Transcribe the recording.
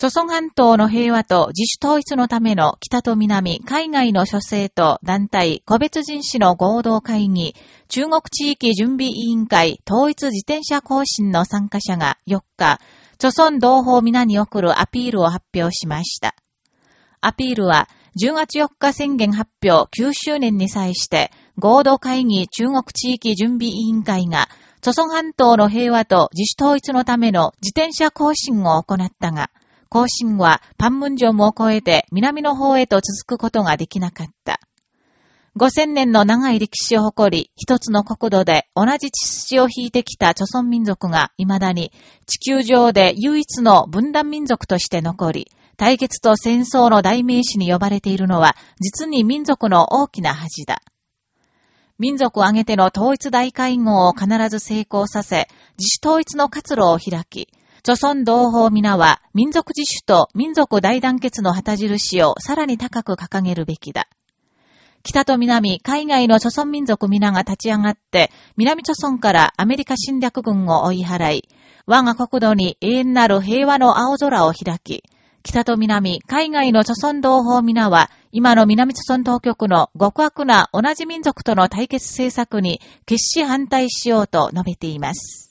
朝鮮半島の平和と自主統一のための北と南、海外の諸政と団体、個別人士の合同会議、中国地域準備委員会統一自転車行進の参加者が4日、朝鮮同胞皆に送るアピールを発表しました。アピールは、10月4日宣言発表9周年に際して、合同会議中国地域準備委員会が、朝鮮半島の平和と自主統一のための自転車行進を行ったが、行進はパンムンジョムを越えて南の方へと続くことができなかった。5000年の長い歴史を誇り、一つの国土で同じ血筋を引いてきた著村民族が未だに地球上で唯一の分断民族として残り、対決と戦争の代名詞に呼ばれているのは、実に民族の大きな恥だ。民族を挙げての統一大会合を必ず成功させ、自主統一の活路を開き、著村同胞皆は民族自主と民族大団結の旗印をさらに高く掲げるべきだ。北と南、海外の著村民族皆が立ち上がって、南著村からアメリカ侵略軍を追い払い、我が国土に永遠なる平和の青空を開き、北と南、海外の著村同胞皆は、今の南著村当局の極悪な同じ民族との対決政策に決し反対しようと述べています。